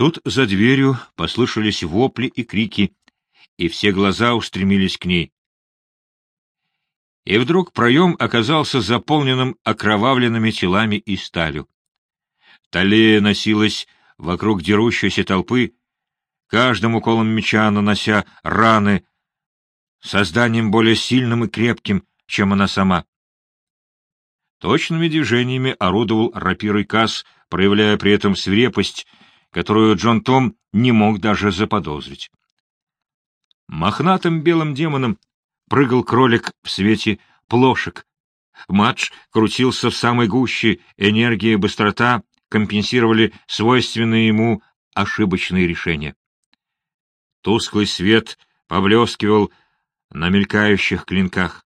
Тут за дверью послышались вопли и крики, и все глаза устремились к ней. И вдруг проем оказался заполненным окровавленными телами и сталью. Талея носилась вокруг дерущейся толпы, каждым уколом меча нанося раны, созданием более сильным и крепким, чем она сама. Точными движениями орудовал рапирой Касс, проявляя при этом свирепость, которую Джон Том не мог даже заподозрить. Мохнатым белым демоном прыгал кролик в свете плошек. Матч крутился в самой гуще, энергия и быстрота компенсировали свойственные ему ошибочные решения. Тусклый свет поблескивал на мелькающих клинках.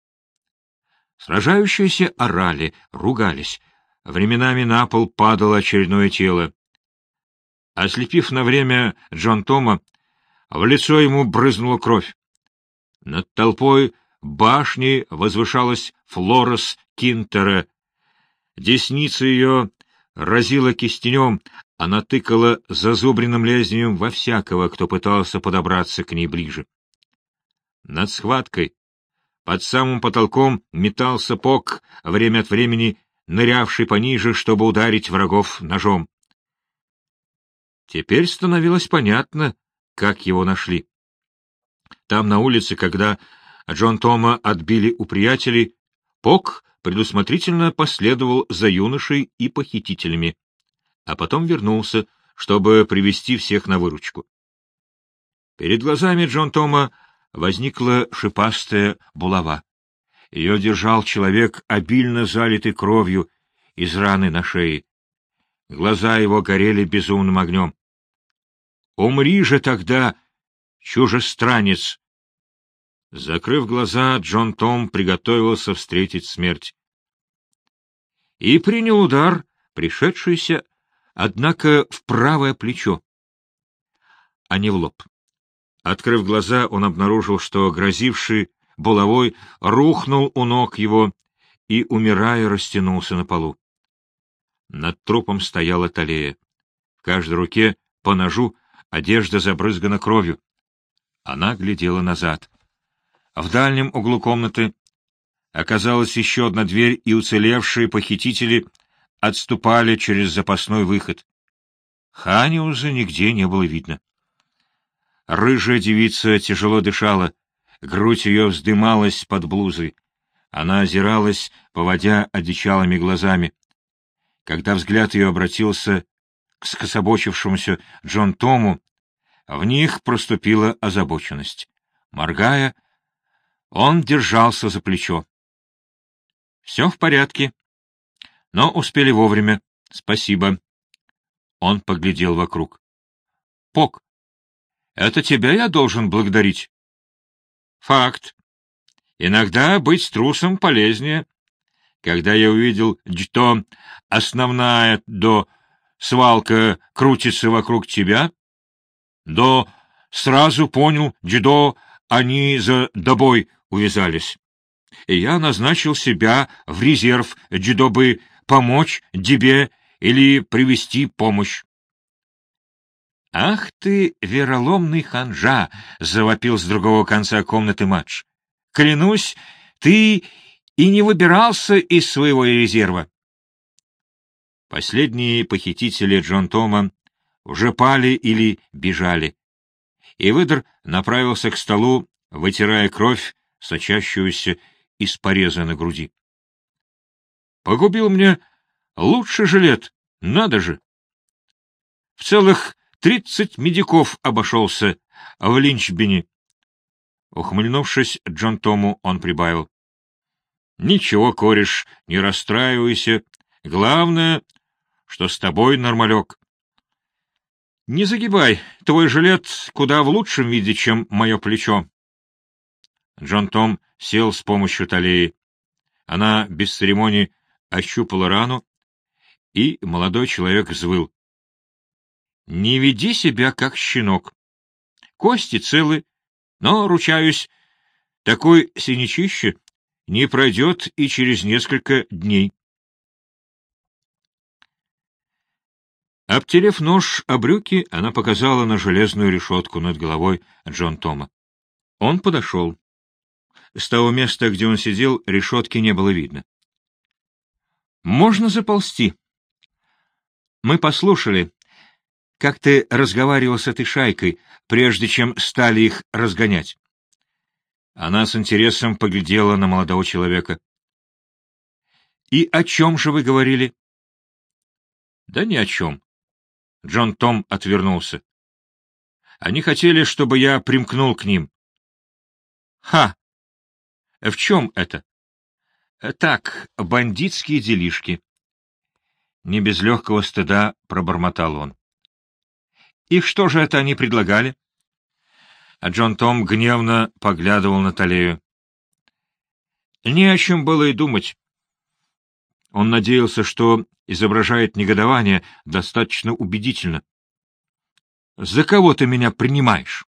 Сражающиеся орали, ругались. Временами на пол падало очередное тело. Ослепив на время Джон Тома, в лицо ему брызнула кровь. Над толпой башни возвышалась Флорес Кинтера. Десница ее разила кистенем, она тыкала зазубренным лезвием во всякого, кто пытался подобраться к ней ближе. Над схваткой под самым потолком метался пок, время от времени нырявший пониже, чтобы ударить врагов ножом. Теперь становилось понятно, как его нашли. Там, на улице, когда Джон Тома отбили у приятелей, Пок предусмотрительно последовал за юношей и похитителями, а потом вернулся, чтобы привести всех на выручку. Перед глазами Джон Тома возникла шипастая булава. Ее держал человек, обильно залитый кровью из раны на шее. Глаза его горели безумным огнем. «Умри же тогда, чужестранец!» Закрыв глаза, Джон Том приготовился встретить смерть. И принял удар, пришедшийся, однако, в правое плечо, а не в лоб. Открыв глаза, он обнаружил, что грозивший булавой рухнул у ног его и, умирая, растянулся на полу. Над трупом стояла Талея. В каждой руке по ножу одежда забрызгана кровью. Она глядела назад. В дальнем углу комнаты оказалась еще одна дверь, и уцелевшие похитители отступали через запасной выход. Ханиуза нигде не было видно. Рыжая девица тяжело дышала, грудь ее вздымалась под блузой. Она озиралась, поводя одичалыми глазами. Когда взгляд ее обратился к скособочившемуся Джон Тому, в них проступила озабоченность. Моргая, он держался за плечо. — Все в порядке. Но успели вовремя. Спасибо. Он поглядел вокруг. — Пок, это тебя я должен благодарить. Факт. Иногда быть трусом полезнее. Когда я увидел, что основная до свалка крутится вокруг тебя, до сразу понял, Джидо, они за добой увязались. И я назначил себя в резерв, Джидо помочь тебе или привести помощь. — Ах ты, вероломный ханжа! — завопил с другого конца комнаты матч. — Клянусь, ты и не выбирался из своего резерва. Последние похитители Джон Тома уже пали или бежали, и выдр направился к столу, вытирая кровь, сочащуюся из пореза на груди. — Погубил мне лучший жилет, надо же! В целых Тридцать медиков обошелся в Линчбине. Ухмыльнувшись Джон Тому, он прибавил. — Ничего, кореш, не расстраивайся. Главное, что с тобой нормалек. Не загибай, твой жилет куда в лучшем виде, чем мое плечо. Джон Том сел с помощью талии. Она без церемонии ощупала рану, и молодой человек взвыл. Не веди себя как щенок. Кости целы, но, ручаюсь, такой синячище не пройдет и через несколько дней. Обтерев нож о брюки, она показала на железную решетку над головой Джон Тома. Он подошел. С того места, где он сидел, решетки не было видно. «Можно заползти?» «Мы послушали, как ты разговаривал с этой шайкой, прежде чем стали их разгонять». Она с интересом поглядела на молодого человека. «И о чем же вы говорили?» «Да ни о чем. Джон Том отвернулся. Они хотели, чтобы я примкнул к ним. Ха! В чем это? Так, бандитские делишки. Не без легкого стыда пробормотал он. И что же это они предлагали? А Джон Том гневно поглядывал на Талею. Не о чем было и думать. Он надеялся, что изображает негодование достаточно убедительно. «За кого ты меня принимаешь?»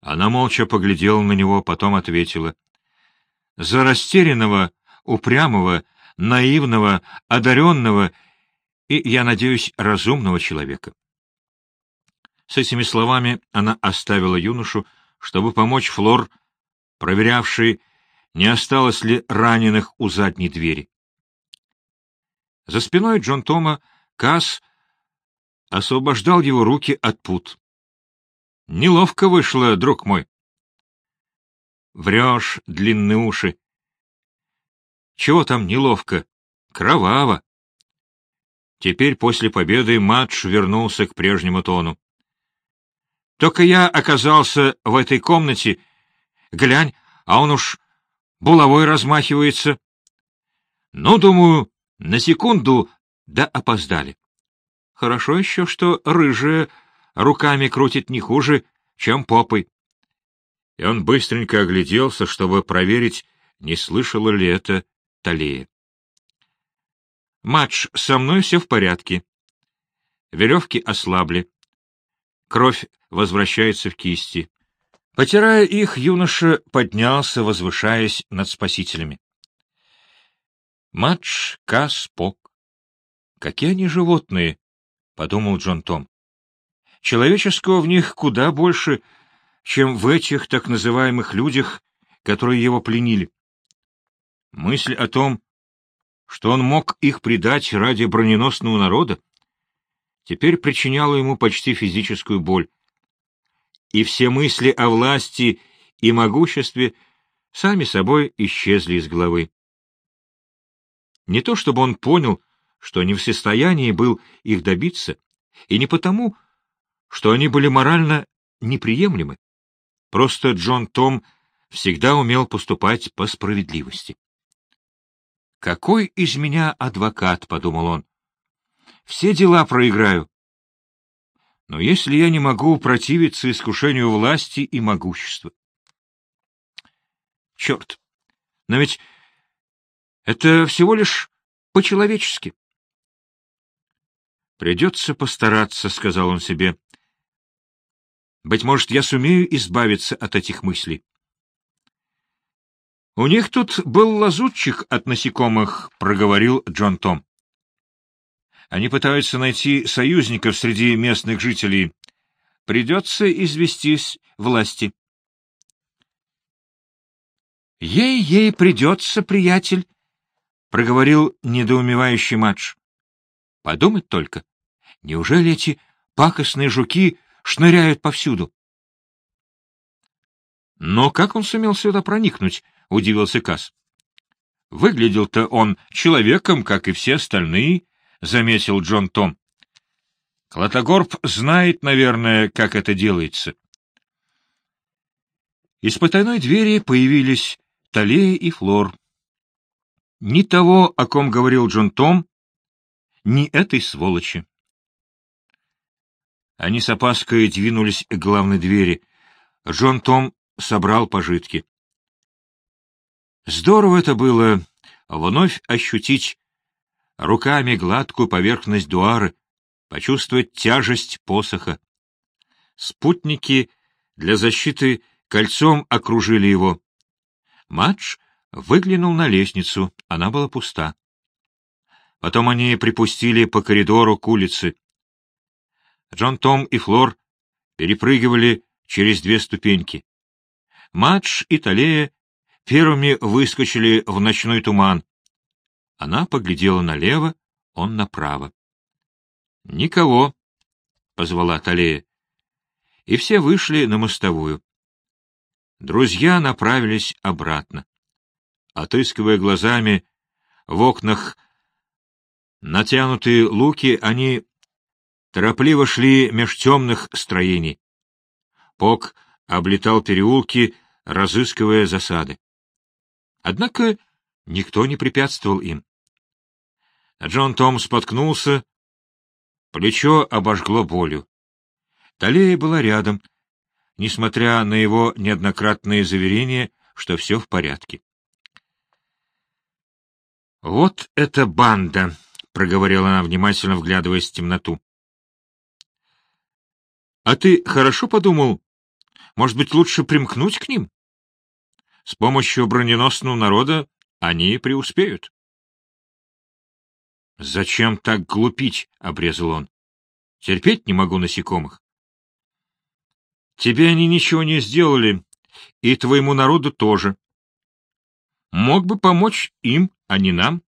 Она молча поглядела на него, потом ответила. «За растерянного, упрямого, наивного, одаренного и, я надеюсь, разумного человека». С этими словами она оставила юношу, чтобы помочь Флор, проверявшей, не осталось ли раненых у задней двери. За спиной Джон Тома Касс освобождал его руки от пут. — Неловко вышло, друг мой. — Врешь, длинные уши. — Чего там неловко? Кроваво. Теперь после победы матч вернулся к прежнему тону. Только я оказался в этой комнате. Глянь, а он уж булавой размахивается. Ну, думаю, на секунду, да опоздали. Хорошо еще, что рыжая руками крутит не хуже, чем попой. И он быстренько огляделся, чтобы проверить, не слышала ли это Талия. Матч, со мной все в порядке. Веревки ослабли. Кровь возвращается в кисти. Потирая их, юноша поднялся, возвышаясь над спасителями. Матч, Кас, Пок. Какие они животные, — подумал Джон Том. Человеческого в них куда больше, чем в этих так называемых людях, которые его пленили. Мысль о том, что он мог их предать ради броненосного народа, теперь причиняла ему почти физическую боль. И все мысли о власти и могуществе сами собой исчезли из головы. Не то чтобы он понял, что не в состоянии был их добиться, и не потому, что они были морально неприемлемы. Просто Джон Том всегда умел поступать по справедливости. «Какой из меня адвокат?» — подумал он. «Все дела проиграю. Но если я не могу противиться искушению власти и могущества...» Черт! Но ведь это всего лишь по-человечески. «Придется постараться», — сказал он себе. «Быть может, я сумею избавиться от этих мыслей». «У них тут был лазутчик от насекомых», — проговорил Джон Том. «Они пытаются найти союзников среди местных жителей. Придется известись власти». «Ей-ей придется, приятель», проговорил недоумевающий матч. Подумать только, неужели эти пакостные жуки шныряют повсюду? Но как он сумел сюда проникнуть? — удивился Кас. Выглядел-то он человеком, как и все остальные, — заметил Джон Том. Клотогорб знает, наверное, как это делается. Из потайной двери появились Талея и Флор. Ни того, о ком говорил Джон Том, ни этой сволочи. Они с опаской двинулись к главной двери. Джон Том собрал пожитки. Здорово это было вновь ощутить руками гладкую поверхность дуары, почувствовать тяжесть посоха. Спутники для защиты кольцом окружили его. Матч Выглянул на лестницу, она была пуста. Потом они припустили по коридору к улице. Джон Том и Флор перепрыгивали через две ступеньки. Мадж и Талея первыми выскочили в ночной туман. Она поглядела налево, он направо. — Никого, — позвала Талея. И все вышли на мостовую. Друзья направились обратно. Отыскивая глазами в окнах натянутые луки, они торопливо шли меж темных строений. Пок облетал переулки, разыскивая засады. Однако никто не препятствовал им. Джон Том споткнулся, плечо обожгло болью. Талея была рядом, несмотря на его неоднократные заверения, что все в порядке. «Вот эта банда!» — проговорила она, внимательно вглядываясь в темноту. «А ты хорошо подумал? Может быть, лучше примкнуть к ним? С помощью броненосного народа они преуспеют». «Зачем так глупить?» — обрезал он. «Терпеть не могу насекомых». «Тебе они ничего не сделали, и твоему народу тоже мог бы помочь им, а не нам.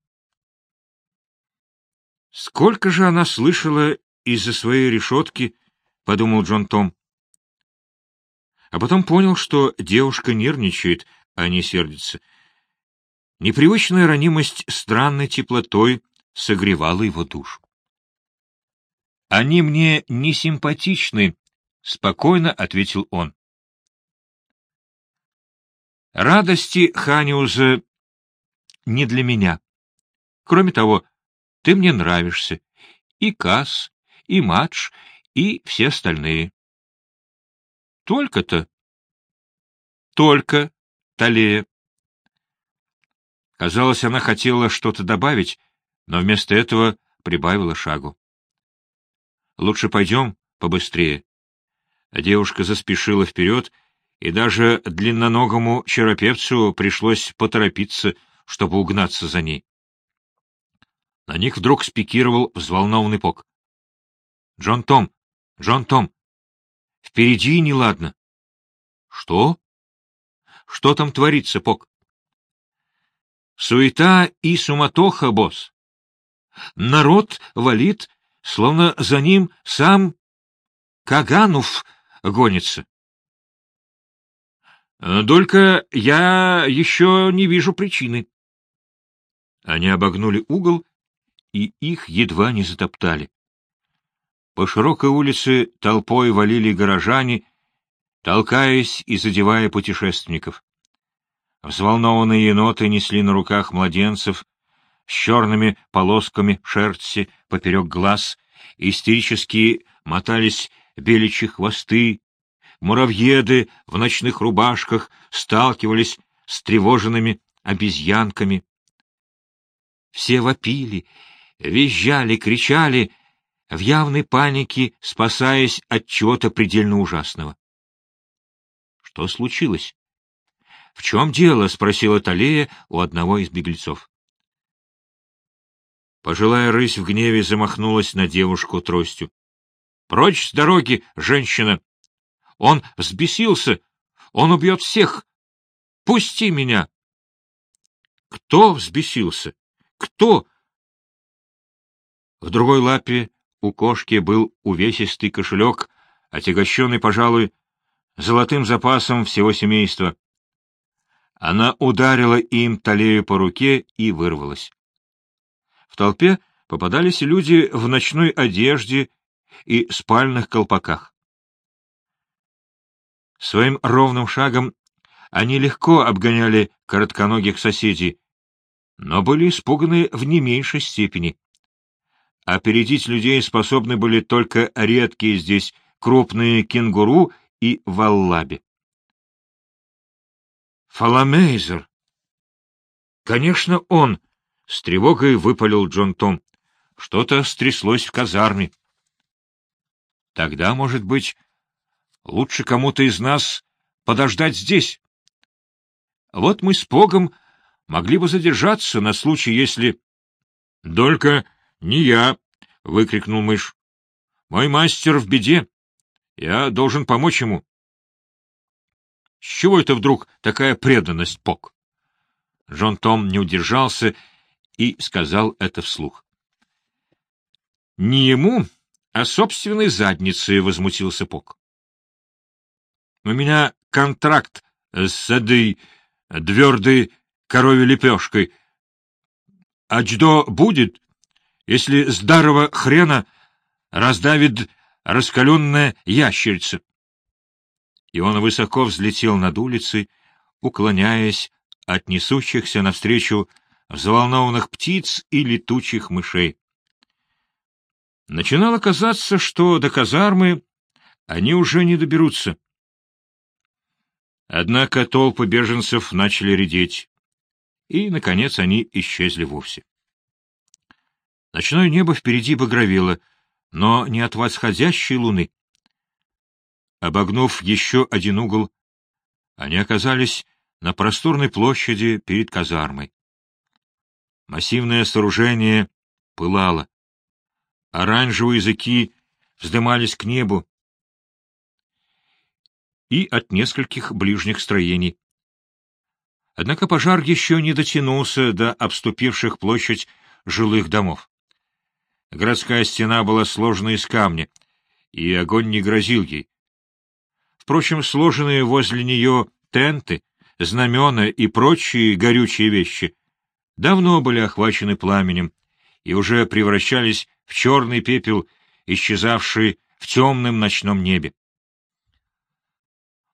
Сколько же она слышала из-за своей решетки, — подумал Джон Том. А потом понял, что девушка нервничает, а не сердится. Непривычная ранимость странной теплотой согревала его душу. «Они мне не симпатичны», — спокойно ответил он. Радости Ханиуза не для меня. Кроме того, ты мне нравишься. И Касс, и Мадж, и все остальные. Только-то. Только, Талея. Казалось, она хотела что-то добавить, но вместо этого прибавила шагу. Лучше пойдем побыстрее. Девушка заспешила вперед, и даже длинноногому черопевцу пришлось поторопиться, чтобы угнаться за ней. На них вдруг спикировал взволнованный Пок. — Джон Том! Джон Том! Впереди неладно. — Что? — Что там творится, Пок? — Суета и суматоха, босс. Народ валит, словно за ним сам Каганов гонится. Только я еще не вижу причины. Они обогнули угол, и их едва не затоптали. По широкой улице толпой валили горожане, толкаясь и задевая путешественников. Взволнованные еноты несли на руках младенцев с черными полосками шерсти поперек глаз, истерически мотались беличьи хвосты, Муравьеды в ночных рубашках сталкивались с тревоженными обезьянками. Все вопили, визжали, кричали, в явной панике, спасаясь от чего-то предельно ужасного. Что случилось? — В чем дело? — спросила Талея у одного из беглецов. Пожилая рысь в гневе замахнулась на девушку тростью. — Прочь с дороги, женщина! Он взбесился. Он убьет всех. Пусти меня. Кто взбесился? Кто? В другой лапе у кошки был увесистый кошелек, отягощенный, пожалуй, золотым запасом всего семейства. Она ударила им талею по руке и вырвалась. В толпе попадались люди в ночной одежде и спальных колпаках. Своим ровным шагом они легко обгоняли коротконогих соседей, но были испуганы в не меньшей степени. Опередить людей способны были только редкие здесь крупные кенгуру и валлаби. Фаламейзер! Конечно, он! — с тревогой выпалил Джон Том. Что-то стряслось в казарме. Тогда, может быть, Лучше кому-то из нас подождать здесь. Вот мы с Погом могли бы задержаться на случай, если... — Только не я! — выкрикнул мышь. Мой мастер в беде. Я должен помочь ему. С чего это вдруг такая преданность, Пок? Джон Том не удержался и сказал это вслух. — Не ему, а собственной заднице, — возмутился Пок. — У меня контракт с этой твердой коровьей лепешкой. А что будет, если здарова хрена раздавит раскаленная ящерица? И он высоко взлетел над улицей, уклоняясь от несущихся навстречу взволнованных птиц и летучих мышей. Начинало казаться, что до казармы они уже не доберутся. Однако толпы беженцев начали редеть, и, наконец, они исчезли вовсе. Ночное небо впереди багровело, но не от восходящей луны. Обогнув еще один угол, они оказались на просторной площади перед казармой. Массивное сооружение пылало. Оранжевые языки вздымались к небу и от нескольких ближних строений. Однако пожар еще не дотянулся до обступивших площадь жилых домов. Городская стена была сложена из камня, и огонь не грозил ей. Впрочем, сложенные возле нее тенты, знамена и прочие горючие вещи давно были охвачены пламенем и уже превращались в черный пепел, исчезавший в темном ночном небе.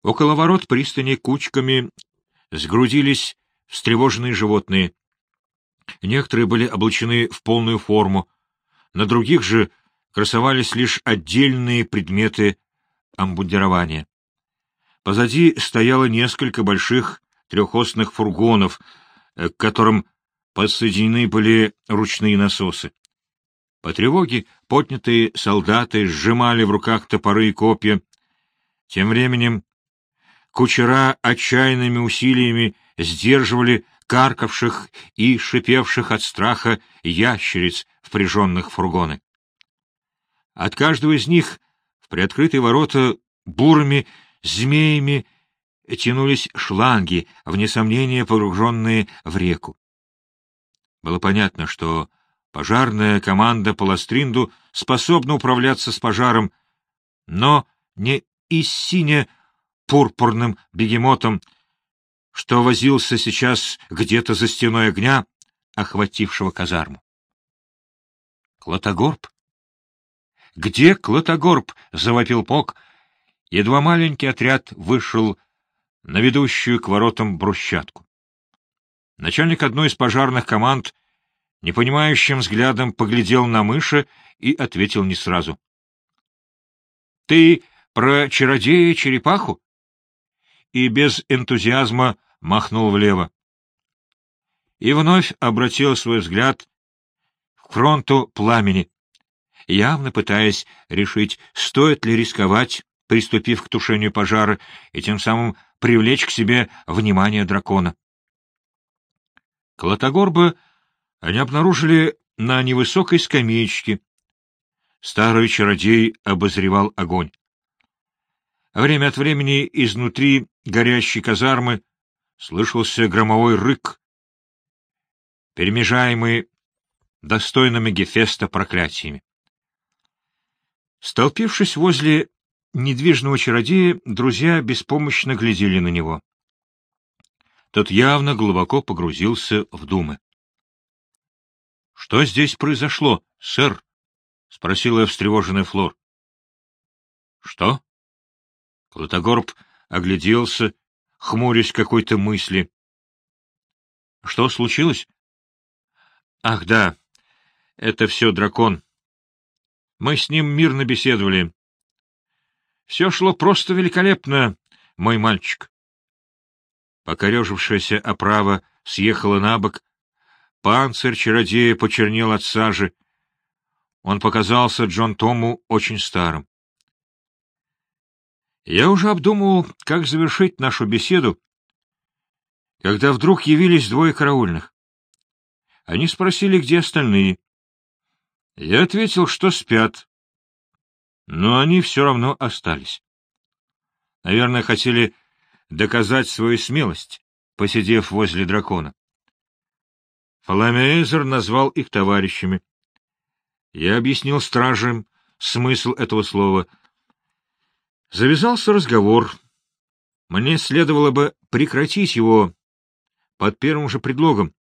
Около ворот пристани кучками сгрудились встревоженные животные. Некоторые были облачены в полную форму, на других же красовались лишь отдельные предметы амбундирования. Позади стояло несколько больших трехосных фургонов, к которым подсоединены были ручные насосы. По тревоге поднятые солдаты сжимали в руках топоры и копья. Тем временем кучера отчаянными усилиями сдерживали каркавших и шипевших от страха ящериц, впряженных в фургоны. От каждого из них в приоткрытые ворота бурыми змеями тянулись шланги, вне сомнения погруженные в реку. Было понятно, что пожарная команда по Ластринду способна управляться с пожаром, но не из сине пурпурным бегемотом, что возился сейчас где-то за стеной огня, охватившего казарму. Клотогорб? Где Клотогорб? — завопил Пок. Едва маленький отряд вышел на ведущую к воротам брусчатку. Начальник одной из пожарных команд непонимающим взглядом поглядел на мыши и ответил не сразу. — Ты про чародея-черепаху? И без энтузиазма махнул влево. И вновь обратил свой взгляд к фронту пламени, явно пытаясь решить, стоит ли рисковать, приступив к тушению пожара, и тем самым привлечь к себе внимание дракона. Клотогорба они обнаружили на невысокой скамеечке. Старый чародей обозревал огонь. Время от времени изнутри горящей казармы слышался громовой рык, перемежаемый достойными Гефеста проклятиями. Столпившись возле недвижного чародея, друзья беспомощно глядели на него. Тот явно глубоко погрузился в думы. — Что здесь произошло, сэр? — спросила встревоженная Флор. — Что? Клотогорб огляделся, хмурясь какой-то мысли. — Что случилось? — Ах, да, это все дракон. Мы с ним мирно беседовали. Все шло просто великолепно, мой мальчик. Покорежившаяся оправа съехала на бок, панцирь чародея почернел от сажи. Он показался Джон Тому очень старым. Я уже обдумывал, как завершить нашу беседу, когда вдруг явились двое караульных. Они спросили, где остальные. Я ответил, что спят. Но они все равно остались. Наверное, хотели доказать свою смелость, посидев возле дракона. Фаламеезер назвал их товарищами. Я объяснил стражам смысл этого слова. Завязался разговор. Мне следовало бы прекратить его под первым же предлогом.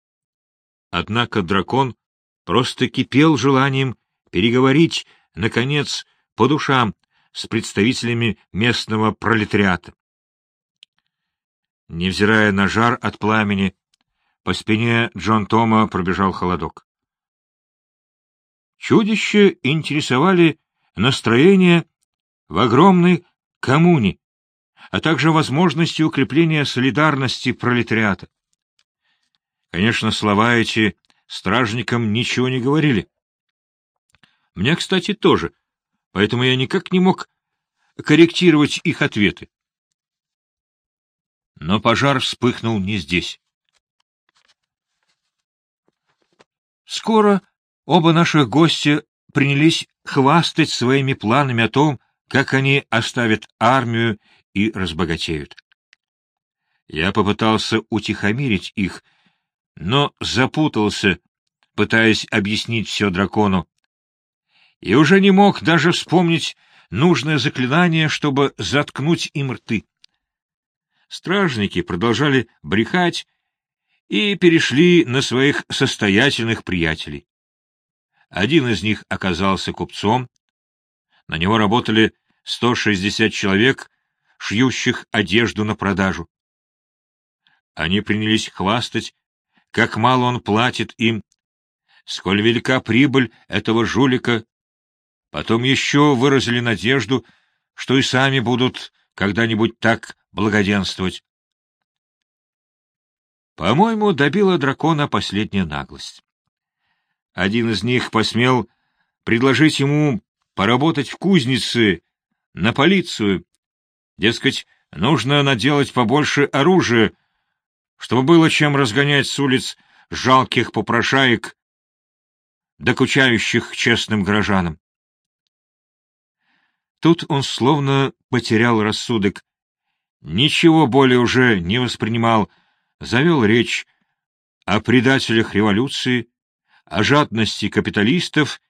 Однако дракон просто кипел желанием переговорить, наконец, по душам с представителями местного пролетариата. Невзирая на жар от пламени, по спине Джон Тома пробежал холодок. Чудища интересовали настроение в огромной коммуне, а также возможности укрепления солидарности пролетариата. Конечно, слова эти стражникам ничего не говорили. Мне, кстати, тоже, поэтому я никак не мог корректировать их ответы. Но пожар вспыхнул не здесь. Скоро оба наших гостя принялись хвастать своими планами о том, как они оставят армию и разбогатеют. Я попытался утихомирить их, но запутался, пытаясь объяснить все дракону, и уже не мог даже вспомнить нужное заклинание, чтобы заткнуть им рты. Стражники продолжали брехать и перешли на своих состоятельных приятелей. Один из них оказался купцом, на него работали 160 человек, шьющих одежду на продажу. Они принялись хвастать, как мало он платит им, сколь велика прибыль этого жулика. Потом еще выразили надежду, что и сами будут когда-нибудь так благоденствовать. По-моему, добила дракона последняя наглость. Один из них посмел предложить ему поработать в кузнице на полицию. Дескать, нужно наделать побольше оружия, чтобы было чем разгонять с улиц жалких попрошаек, докучающих честным горожанам. Тут он словно потерял рассудок, ничего более уже не воспринимал, завел речь о предателях революции, о жадности капиталистов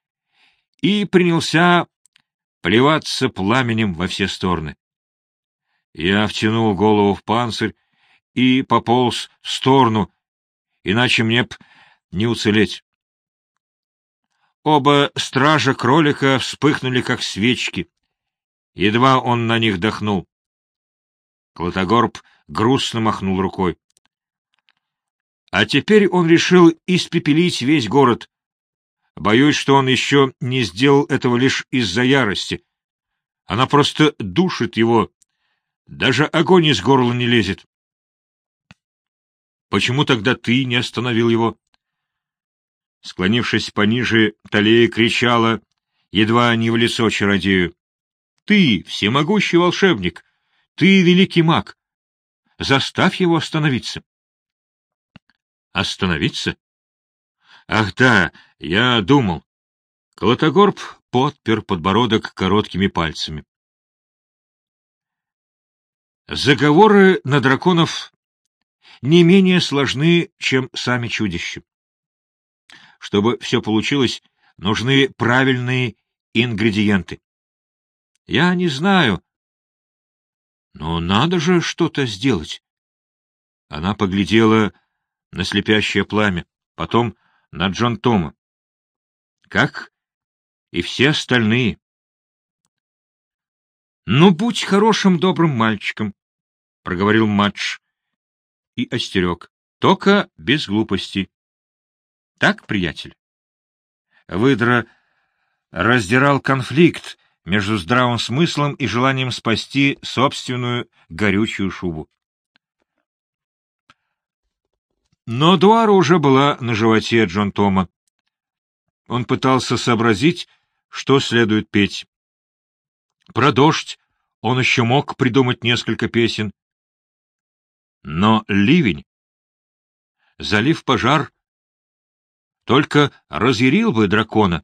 и принялся плеваться пламенем во все стороны. Я втянул голову в панцирь и пополз в сторону, иначе мне б не уцелеть. Оба стража кролика вспыхнули, как свечки. Едва он на них дохнул. Клотогорб грустно махнул рукой. А теперь он решил испепелить весь город. Боюсь, что он еще не сделал этого лишь из-за ярости. Она просто душит его. Даже огонь из горла не лезет. Почему тогда ты не остановил его? Склонившись пониже, Талея кричала, едва не в лицо чародею. — Ты, всемогущий волшебник! Ты великий маг! Заставь его остановиться! Остановиться? Ах да, я думал. Колотогорб подпер подбородок короткими пальцами. Заговоры на драконов не менее сложны, чем сами чудища. Чтобы все получилось, нужны правильные ингредиенты. Я не знаю, но надо же что-то сделать. Она поглядела на слепящее пламя, потом на Джон Тома. Как и все остальные. «Ну, будь хорошим, добрым мальчиком», — проговорил Мадж и остерег. «Только без глупости. Так, приятель?» Выдра раздирал конфликт между здравым смыслом и желанием спасти собственную горючую шубу. Но Дуара уже была на животе Джон Тома. Он пытался сообразить, что следует петь. Про дождь он еще мог придумать несколько песен. Но ливень, залив пожар, только разъярил бы дракона,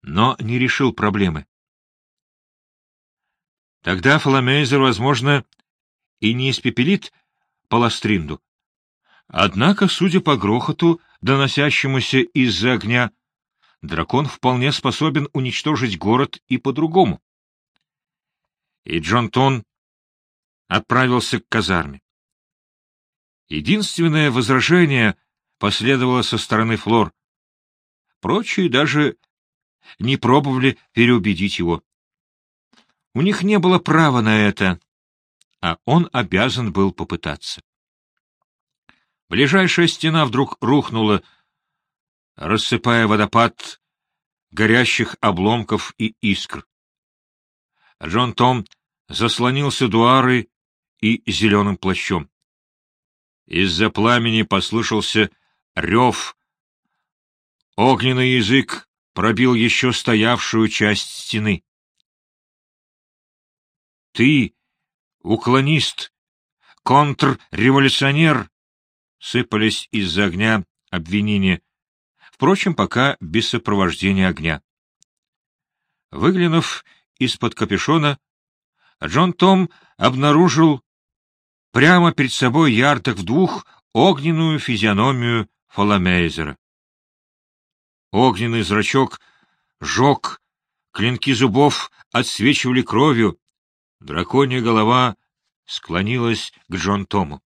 но не решил проблемы. Тогда Фоломейзер, возможно, и не испепелит Паластринду. Однако, судя по грохоту, доносящемуся из-за огня, дракон вполне способен уничтожить город и по-другому. И Джон Тон отправился к казарме. Единственное возражение последовало со стороны Флор. Прочие даже не пробовали переубедить его. У них не было права на это, а он обязан был попытаться. Ближайшая стена вдруг рухнула, рассыпая водопад горящих обломков и искр. Джон Том заслонился дуарой и зеленым плащом. Из-за пламени послышался рев. Огненный язык пробил еще стоявшую часть стены. — Ты, уклонист, контрреволюционер! — сыпались из-за огня обвинения, впрочем, пока без сопровождения огня. Выглянув из-под капюшона, Джон Том обнаружил прямо перед собой ярдах в двух огненную физиономию Фоломейзера. Огненный зрачок жег, клинки зубов отсвечивали кровью, драконья голова склонилась к Джон Тому.